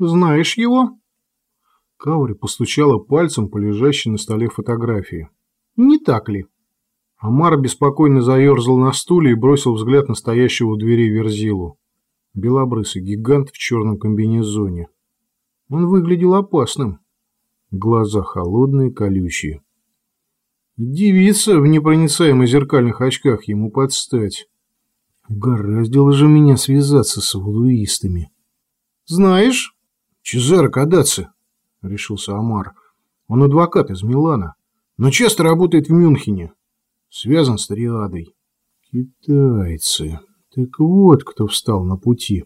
Знаешь его?» Каури постучала пальцем по лежащей на столе фотографии. «Не так ли?» Амар беспокойно заерзал на стуле и бросил взгляд на стоящего у двери Верзилу. Белобрысый гигант в черном комбинезоне. Он выглядел опасным. Глаза холодные, колючие. Девица в непроницаемых зеркальных очках ему подстать. Гораздило же меня связаться с вудуистами. «Знаешь?» «Чезаро Кадаци», — решился Амар. «Он адвокат из Милана, но часто работает в Мюнхене. Связан с Триадой». «Китайцы. Так вот, кто встал на пути».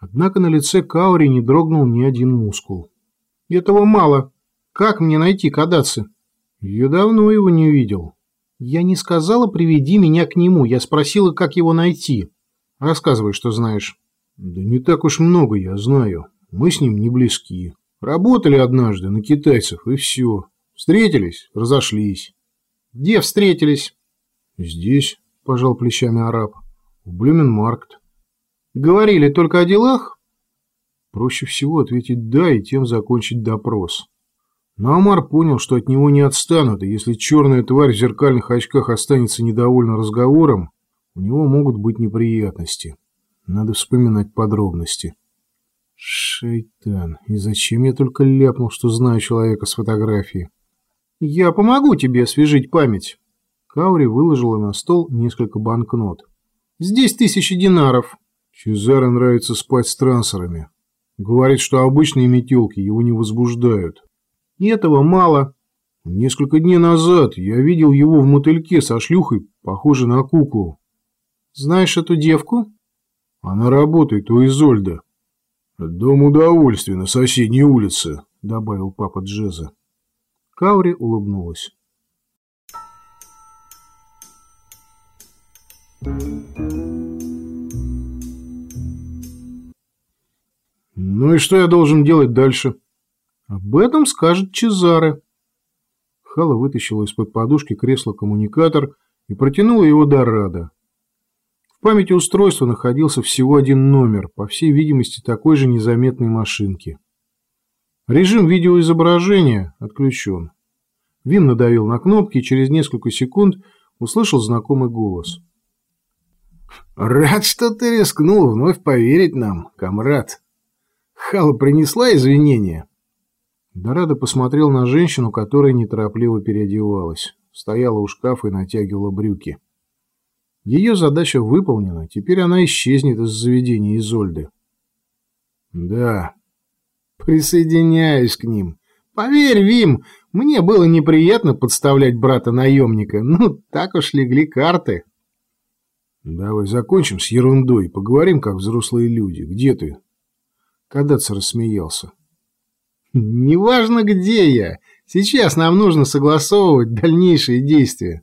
Однако на лице Каури не дрогнул ни один мускул. «Этого мало. Как мне найти Кадаци?» «Я давно его не видел». «Я не сказала, приведи меня к нему. Я спросила, как его найти. Рассказывай, что знаешь». «Да не так уж много я знаю. Мы с ним не близки. Работали однажды на китайцев, и все. Встретились, разошлись». «Где встретились?» «Здесь», – пожал плечами араб. «В Блюменмаркт». «Говорили только о делах?» Проще всего ответить «да» и тем закончить допрос. Но Амар понял, что от него не отстанут, и если черная тварь в зеркальных очках останется недовольна разговором, у него могут быть неприятности. Надо вспоминать подробности. Шайтан, и зачем я только ляпнул, что знаю человека с фотографии? Я помогу тебе освежить память. Каури выложила на стол несколько банкнот. Здесь тысячи динаров. Чезаре нравится спать с трансерами. Говорит, что обычные метелки его не возбуждают. И этого мало. Несколько дней назад я видел его в мотыльке со шлюхой, похожей на куклу. Знаешь эту девку? Она работает у Изольда. Дом удовольствия на соседней улице, добавил папа Джеза. Каури улыбнулась. Ну и что я должен делать дальше? Об этом скажет Чезаре. Хала вытащила из-под подушки кресло-коммуникатор и протянула его до Рада. В памяти устройства находился всего один номер, по всей видимости, такой же незаметной машинки. Режим видеоизображения отключен. Вим надавил на кнопки и через несколько секунд услышал знакомый голос. «Рад, что ты рискнул вновь поверить нам, комрад. Хала принесла извинения?» Дорадо посмотрел на женщину, которая неторопливо переодевалась. Стояла у шкафа и натягивала брюки. Ее задача выполнена, теперь она исчезнет из заведения Изольды. Да, присоединяюсь к ним. Поверь, Вим, мне было неприятно подставлять брата-наемника. Ну, так уж легли карты. Давай закончим с ерундой поговорим, как взрослые люди. Где ты? Кадаться рассмеялся. Неважно, где я. Сейчас нам нужно согласовывать дальнейшие действия.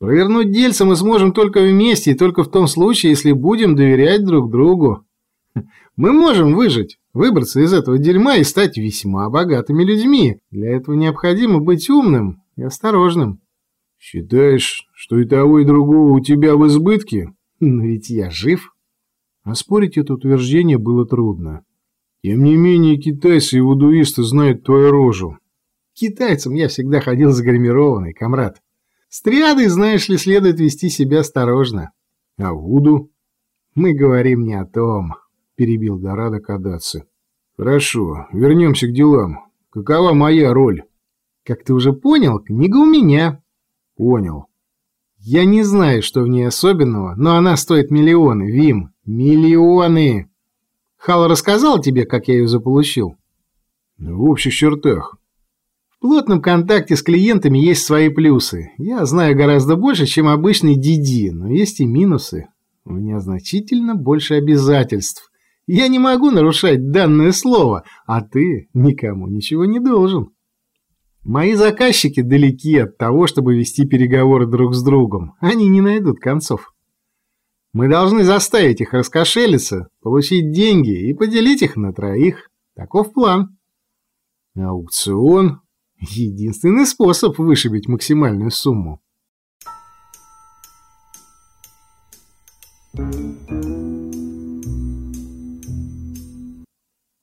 Провернуть дельца мы сможем только вместе и только в том случае, если будем доверять друг другу. Мы можем выжить, выбраться из этого дерьма и стать весьма богатыми людьми. Для этого необходимо быть умным и осторожным. Считаешь, что и того, и другого у тебя в избытке? Но ведь я жив. Оспорить это утверждение было трудно. Тем не менее, китайцы и вудуисты знают твою рожу. Китайцам я всегда ходил загримированный, комрад. С триадой, знаешь ли, следует вести себя осторожно. А вуду? Мы говорим не о том, перебил Дорадо Кадаци. Хорошо, вернемся к делам. Какова моя роль? Как ты уже понял, книга у меня. Понял. Я не знаю, что в ней особенного, но она стоит миллионы, Вим. Миллионы! Хал рассказал тебе, как я ее заполучил? В общих чертах. В плотном контакте с клиентами есть свои плюсы. Я знаю гораздо больше, чем обычный Диди, но есть и минусы. У меня значительно больше обязательств. Я не могу нарушать данное слово, а ты никому ничего не должен. Мои заказчики далеки от того, чтобы вести переговоры друг с другом. Они не найдут концов. Мы должны заставить их раскошелиться, получить деньги и поделить их на троих. Таков план. Аукцион – единственный способ вышибить максимальную сумму.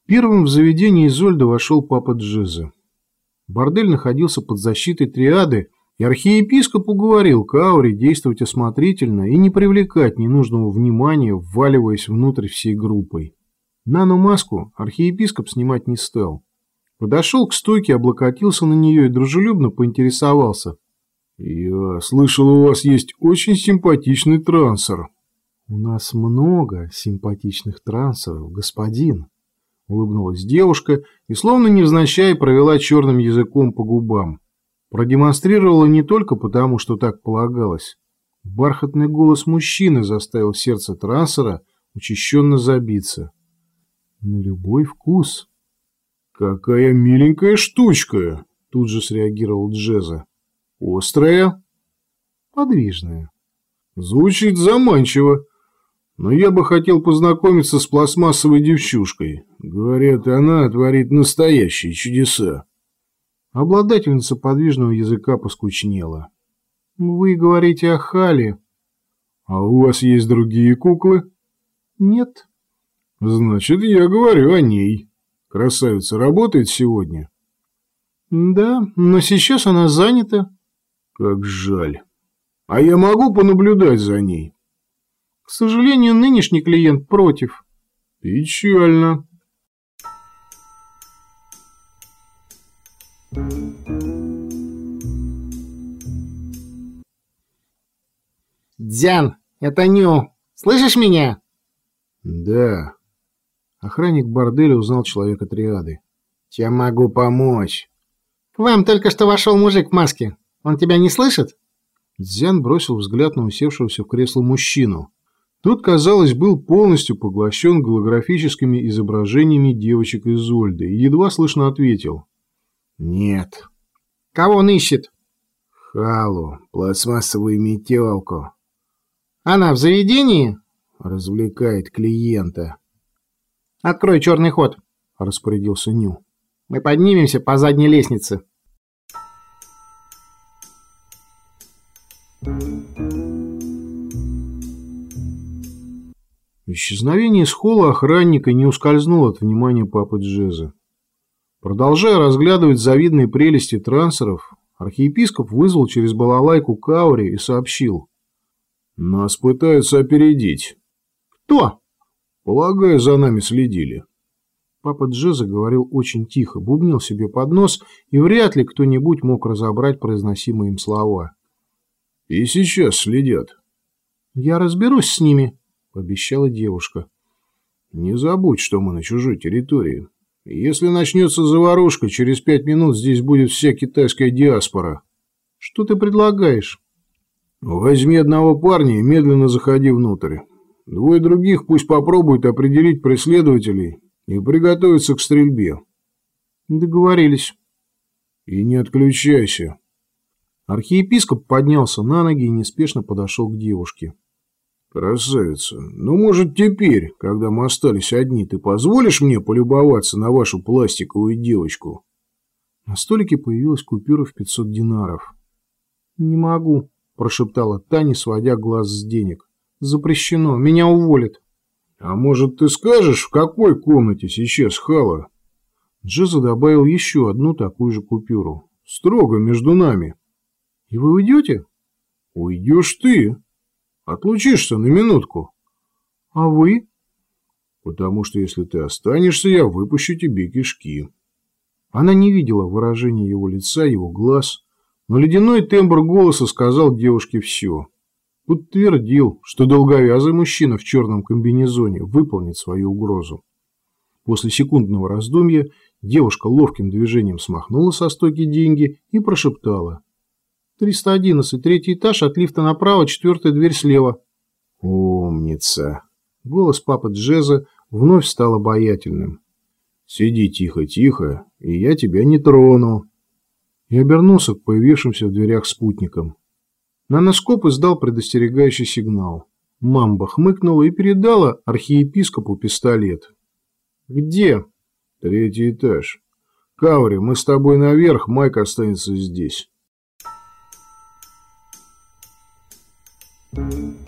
Первым в заведение Изольда вошел папа Джеза. Бордель находился под защитой триады, и архиепископ уговорил Каури действовать осмотрительно и не привлекать ненужного внимания, вваливаясь внутрь всей группой. Наномаску архиепископ снимать не стал. Подошел к стойке, облокотился на нее и дружелюбно поинтересовался. «Я слышал, у вас есть очень симпатичный трансер». «У нас много симпатичных трансеров, господин», — улыбнулась девушка и, словно невзначай, провела черным языком по губам. Продемонстрировала не только потому, что так полагалось. Бархатный голос мужчины заставил сердце трансера учащенно забиться. На любой вкус. «Какая миленькая штучка!» – тут же среагировал Джеза. «Острая?» «Подвижная». «Звучит заманчиво. Но я бы хотел познакомиться с пластмассовой девчушкой. Говорят, она творит настоящие чудеса». Обладательница подвижного языка поскучнела. «Вы говорите о Хале». «А у вас есть другие куклы?» «Нет». «Значит, я говорю о ней. Красавица работает сегодня?» «Да, но сейчас она занята». «Как жаль. А я могу понаблюдать за ней?» «К сожалению, нынешний клиент против». «Печально». «Дзян, это Ню. Слышишь меня?» «Да». Охранник борделя узнал человека триады. «Чем могу помочь?» «К вам только что вошел мужик в маске. Он тебя не слышит?» Дзян бросил взгляд на усевшегося в кресло мужчину. Тот, казалось, был полностью поглощен голографическими изображениями девочек из Зольды и едва слышно ответил. «Нет». «Кого он ищет?» «Халу, пластмассовую метелку». «Она в заведении?» «Развлекает клиента». «Открой черный ход», – распорядился Ню. «Мы поднимемся по задней лестнице». Исчезновение из холла охранника не ускользнуло от внимания папы Джеза. Продолжая разглядывать завидные прелести трансеров, архиепископ вызвал через балалайку Каури и сообщил. «Нас пытаются опередить». «Кто?» «Полагаю, за нами следили». Папа Джеза говорил очень тихо, бубнил себе под нос, и вряд ли кто-нибудь мог разобрать произносимые им слова. «И сейчас следят». «Я разберусь с ними», — пообещала девушка. «Не забудь, что мы на чужой территории. Если начнется заварушка, через пять минут здесь будет вся китайская диаспора». «Что ты предлагаешь?» «Возьми одного парня и медленно заходи внутрь. Двое других пусть попробуют определить преследователей и приготовиться к стрельбе. Договорились. И не отключайся. Архиепископ поднялся на ноги и неспешно подошел к девушке. Красавица, ну может теперь, когда мы остались одни, ты позволишь мне полюбоваться на вашу пластиковую девочку? На столике появилась купюра в 500 динаров. Не могу, прошептала Таня, сводя глаз с денег. Запрещено. Меня уволят. А может, ты скажешь, в какой комнате сейчас Хала? Джеза добавил еще одну такую же купюру. Строго между нами. И вы уйдете? Уйдешь ты. Отлучишься на минутку. А вы? Потому что если ты останешься, я выпущу тебе кишки. Она не видела выражения его лица, его глаз, но ледяной тембр голоса сказал девушке все подтвердил, что долговязый мужчина в черном комбинезоне выполнит свою угрозу. После секундного раздумья девушка ловким движением смахнула со стойки деньги и прошептала. «311, третий этаж, от лифта направо, четвертая дверь слева». «Умница!» Голос папы Джеза вновь стал обаятельным. «Сиди тихо-тихо, и я тебя не трону». И обернулся к появившимся в дверях спутникам. Наноскоп издал предостерегающий сигнал. Мамба хмыкнула и передала архиепископу пистолет. «Где?» «Третий этаж. Каури, мы с тобой наверх, Майк останется здесь». Thank you.